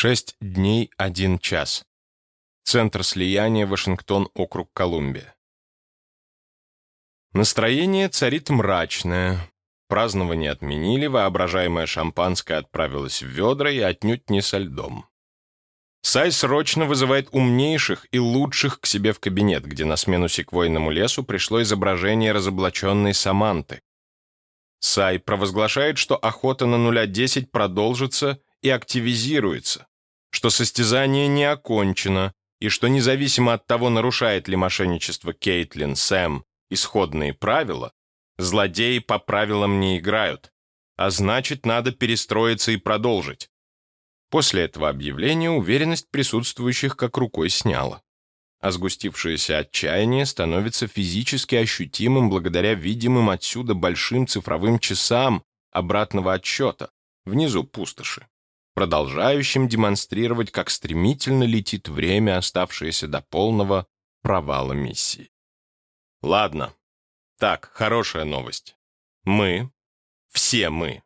Шесть дней, один час. Центр слияния Вашингтон, округ Колумбия. Настроение царит мрачное. Празднование отменили, воображаемое шампанское отправилось в ведра и отнюдь не со льдом. Сай срочно вызывает умнейших и лучших к себе в кабинет, где на смену секвойному лесу пришло изображение разоблаченной Саманты. Сай провозглашает, что охота на 0.10 продолжится и активизируется, что состязание не окончено, и что независимо от того, нарушает ли мошенничество Кейтлин, Сэм, исходные правила, злодеи по правилам не играют, а значит, надо перестроиться и продолжить. После этого объявления уверенность присутствующих как рукой сняла, а сгустившееся отчаяние становится физически ощутимым благодаря видимым отсюда большим цифровым часам обратного отсчета, внизу пустоши продолжающим демонстрировать, как стремительно летит время, оставшееся до полного провала миссии. Ладно. Так, хорошая новость. Мы, все мы,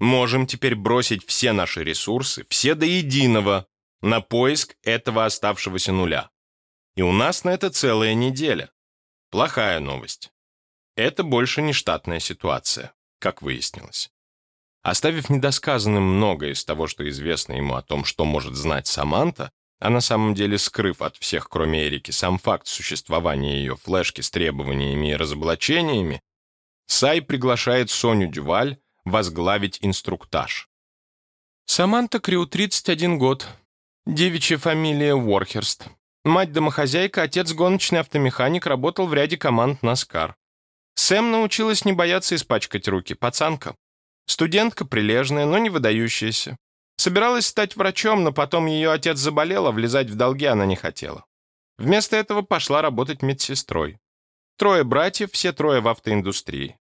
можем теперь бросить все наши ресурсы, все до единого, на поиск этого оставшегося нуля. И у нас на это целая неделя. Плохая новость. Это больше не штатная ситуация, как выяснилось. Оставив недосказанным многое из того, что известно ему о том, что может знать Саманта, а на самом деле скрыв от всех, кроме Эрики, сам факт существования ее флешки с требованиями и разоблачениями, Сай приглашает Соню Дюваль возглавить инструктаж. Саманта Крю, 31 год. Девичья фамилия Уорхерст. Мать-домохозяйка, отец гоночный автомеханик, работал в ряде команд Наскар. Сэм научилась не бояться испачкать руки, пацанка. Студентка прилежная, но не выдающаяся. Собиралась стать врачом, но потом ее отец заболел, а влезать в долги она не хотела. Вместо этого пошла работать медсестрой. Трое братьев, все трое в автоиндустрии.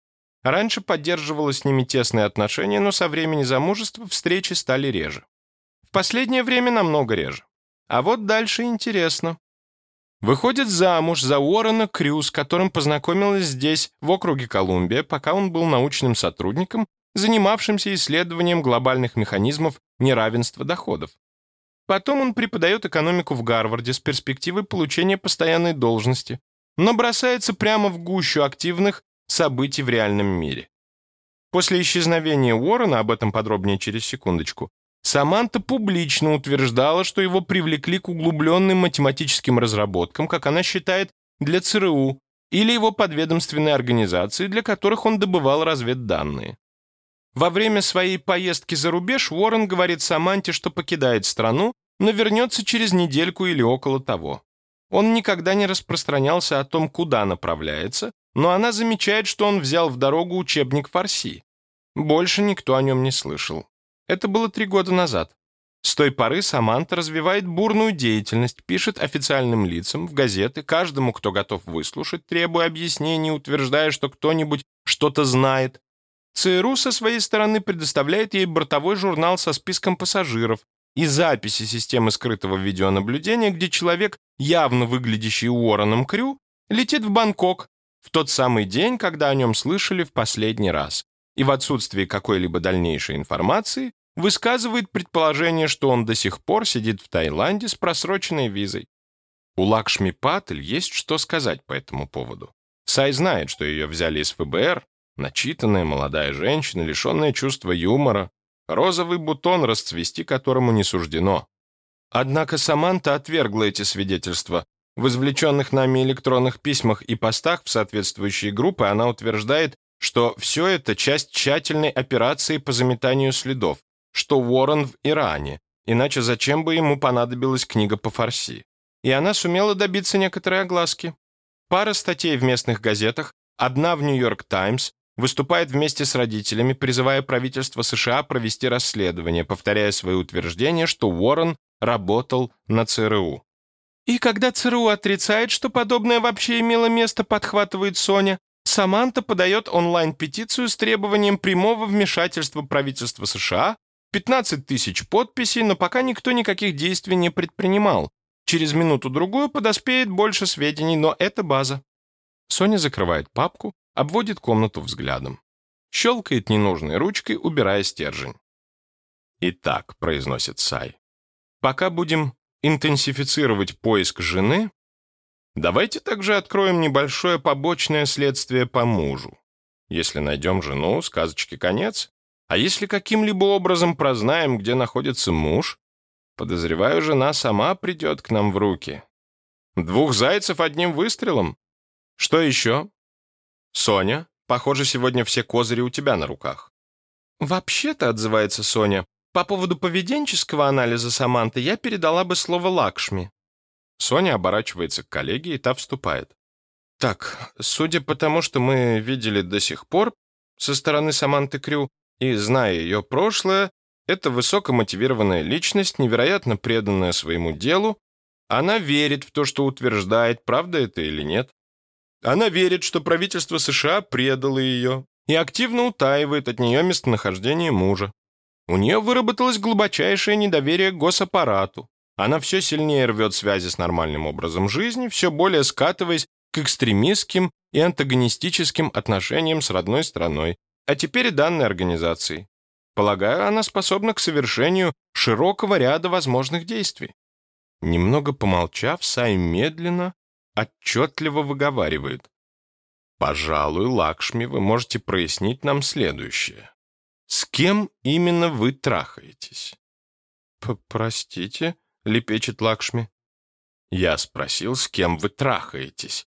Раньше поддерживала с ними тесные отношения, но со времени замужества встречи стали реже. В последнее время намного реже. А вот дальше интересно. Выходит замуж за Уоррена Крю, с которым познакомилась здесь, в округе Колумбия, пока он был научным сотрудником занимавшимся исследованием глобальных механизмов неравенства доходов. Потом он преподает экономику в Гарварде с перспективой получения постоянной должности, но бросается прямо в гущу активных событий в реальном мире. После исчезновения Уоррена, об этом подробнее через секундочку, Саманта публично утверждала, что его привлекли к углубленным математическим разработкам, как она считает, для ЦРУ или его подведомственной организации, для которых он добывал разведданные. Во время своей поездки за рубеж Уоррен говорит Саманте, что покидает страну, но вернется через недельку или около того. Он никогда не распространялся о том, куда направляется, но она замечает, что он взял в дорогу учебник фарси. Больше никто о нем не слышал. Это было три года назад. С той поры Саманта развивает бурную деятельность, пишет официальным лицам, в газеты, каждому, кто готов выслушать, требуя объяснений, утверждая, что кто-нибудь что-то знает, ЦРУ со своей стороны предоставляет ей бортовой журнал со списком пассажиров и записи системы скрытого видеонаблюдения, где человек, явно выглядящий Уорреном Крю, летит в Бангкок в тот самый день, когда о нем слышали в последний раз, и в отсутствии какой-либо дальнейшей информации высказывает предположение, что он до сих пор сидит в Таиланде с просроченной визой. У Лакшми Патель есть что сказать по этому поводу. Сай знает, что ее взяли из ФБР, Начитанная молодая женщина, лишенная чувства юмора, розовый бутон, расцвести которому не суждено. Однако Саманта отвергла эти свидетельства. В извлеченных нами электронных письмах и постах в соответствующие группы она утверждает, что все это часть тщательной операции по заметанию следов, что Уоррен в Иране, иначе зачем бы ему понадобилась книга по фарси. И она сумела добиться некоторой огласки. Пара статей в местных газетах, одна в «Нью-Йорк Таймс», выступает вместе с родителями, призывая правительство США провести расследование, повторяя свои утверждения, что Уоррен работал на ЦРУ. И когда ЦРУ отрицает, что подобное вообще имело место, подхватывает Соня, Саманта подает онлайн-петицию с требованием прямого вмешательства правительства США, 15 тысяч подписей, но пока никто никаких действий не предпринимал. Через минуту-другую подоспеет больше сведений, но это база. Соня закрывает папку, обводит комнату взглядом. Щелкает ненужной ручкой, убирая стержень. «Итак», — произносит Сай, пока будем интенсифицировать поиск жены, давайте также откроем небольшое побочное следствие по мужу. Если найдем жену, сказочки конец. А если каким-либо образом прознаем, где находится муж, подозреваю, жена сама придет к нам в руки. Двух зайцев одним выстрелом. Что еще? Соня, похоже, сегодня все козыри у тебя на руках. Вообще-то, отзывается Соня, по поводу поведенческого анализа Саманты я передала бы слово Лакшми. Соня оборачивается к коллеге, и та вступает. Так, судя по тому, что мы видели до сих пор со стороны Саманты Крю, и зная ее прошлое, это высокомотивированная личность, невероятно преданная своему делу, она верит в то, что утверждает, правда это или нет. Она верит, что правительство США предало ее и активно утаивает от нее местонахождение мужа. У нее выработалось глубочайшее недоверие к госаппарату. Она все сильнее рвет связи с нормальным образом жизни, все более скатываясь к экстремистским и антагонистическим отношениям с родной страной, а теперь и данной организацией. Полагаю, она способна к совершению широкого ряда возможных действий. Немного помолчав, Сай медленно, отчетливо выговаривает. «Пожалуй, Лакшми, вы можете прояснить нам следующее. С кем именно вы трахаетесь?» «Простите», — лепечет Лакшми. «Я спросил, с кем вы трахаетесь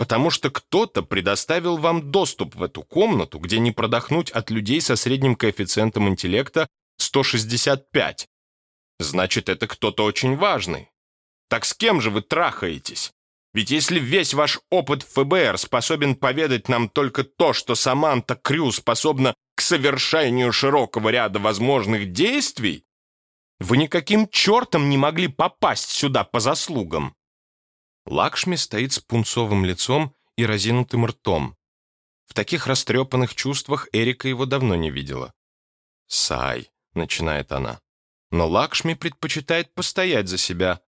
потому что кто-то предоставил вам доступ в эту комнату, где не продохнуть от людей со средним коэффициентом интеллекта 165. Значит, это кто-то очень важный. Так с кем же вы трахаетесь? Ведь если весь ваш опыт ФБР способен поведать нам только то, что Саманта Крю способна к совершению широкого ряда возможных действий, вы никаким чертом не могли попасть сюда по заслугам. Лакшми стоит с пунцовым лицом и разинутым ртом. В таких растрепанных чувствах Эрика его давно не видела. «Сай», — начинает она. Но Лакшми предпочитает постоять за себя.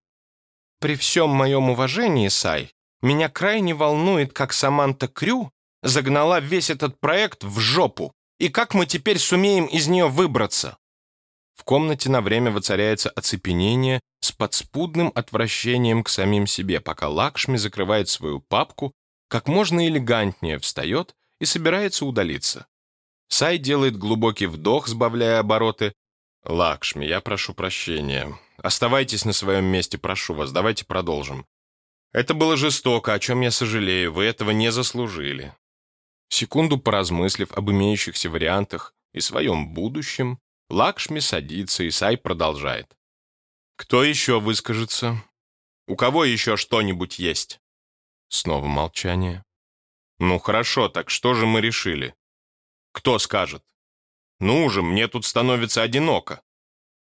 «При всем моем уважении, Сай, меня крайне волнует, как Саманта Крю загнала весь этот проект в жопу, и как мы теперь сумеем из нее выбраться?» В комнате на время воцаряется оцепенение с подспудным отвращением к самим себе, пока Лакшми закрывает свою папку, как можно элегантнее встает и собирается удалиться. Сай делает глубокий вдох, сбавляя обороты. «Лакшми, я прошу прощения. Оставайтесь на своем месте, прошу вас, давайте продолжим. Это было жестоко, о чем я сожалею, вы этого не заслужили». Секунду поразмыслив об имеющихся вариантах и своем будущем, Лакшми садится, и Сай продолжает. «Кто еще выскажется? У кого еще что-нибудь есть?» Снова молчание. «Ну хорошо, так что же мы решили? Кто скажет? Ну же, мне тут становится одиноко».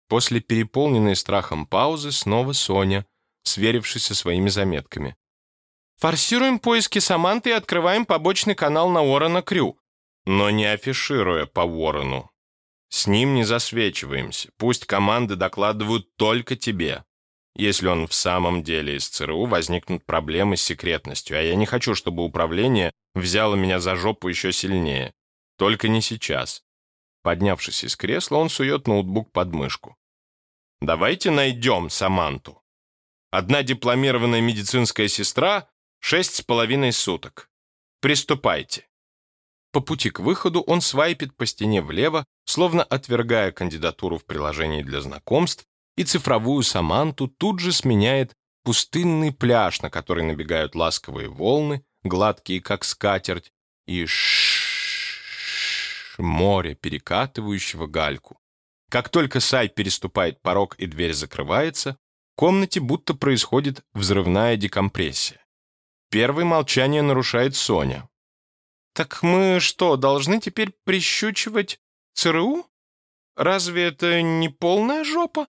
После переполненной страхом паузы снова Соня, сверившись со своими заметками. «Форсируем поиски Саманты и открываем побочный канал на Уоррена Крю, но не афишируя по Уоррену. С ним не засвечиваемся. Пусть команды докладывают только тебе. Если он в самом деле из ЦРУ, возникнут проблемы с секретностью, а я не хочу, чтобы управление взяло меня за жопу еще сильнее. Только не сейчас. Поднявшись из кресла, он сует ноутбук под мышку. Давайте найдем Саманту. Одна дипломированная медицинская сестра — шесть с половиной суток. Приступайте. По пути к выходу он свайпит по стене влево, словно отвергая кандидатуру в приложении для знакомств, и цифровую Саманту тут же сменяет пустынный пляж, на который набегают ласковые волны, гладкие как скатерть, и ш море, перекатывающего гальку. Как только Сай переступает порог и дверь закрывается, в комнате будто происходит взрывная декомпрессия. Первое молчание нарушает Соня. «Так мы что, должны теперь прищучивать ЦРУ? Разве это не полная жопа?»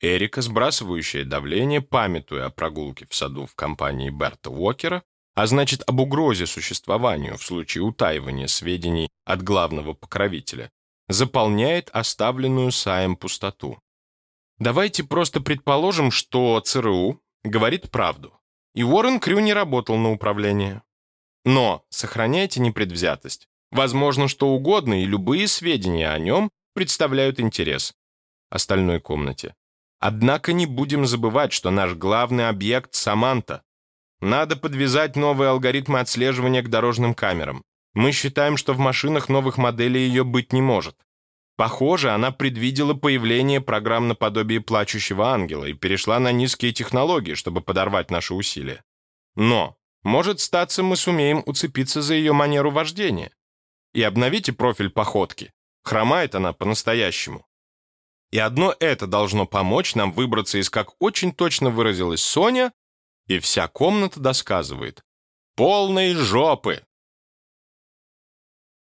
Эрика, сбрасывающая давление, памятуя о прогулке в саду в компании Берта Уокера, а значит об угрозе существованию в случае утаивания сведений от главного покровителя, заполняет оставленную Саем пустоту. Давайте просто предположим, что ЦРУ говорит правду, и Уоррен Крю не работал на управление. Но сохраняйте непредвзятость. Возможно, что угодно, и любые сведения о нем представляют интерес остальной комнате. Однако не будем забывать, что наш главный объект — Саманта. Надо подвязать новые алгоритмы отслеживания к дорожным камерам. Мы считаем, что в машинах новых моделей ее быть не может. Похоже, она предвидела появление программ наподобие плачущего ангела и перешла на низкие технологии, чтобы подорвать наши усилия. Но, может статься, мы сумеем уцепиться за ее манеру вождения. И обновите профиль походки. Хромает она по-настоящему. И одно это должно помочь нам выбраться из, как очень точно выразилась Соня, и вся комната досказывает, полной жопы.